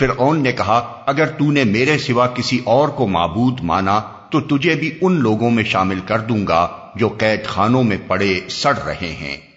فرعون نے کہا، اگر تو نے میرے سوا کسی اور کو معبود مانا، تو تجھے بھی ان لوگوں میں شامل کر دوں گا جو قید خانوں میں پڑے، سڑ رہے ہیں۔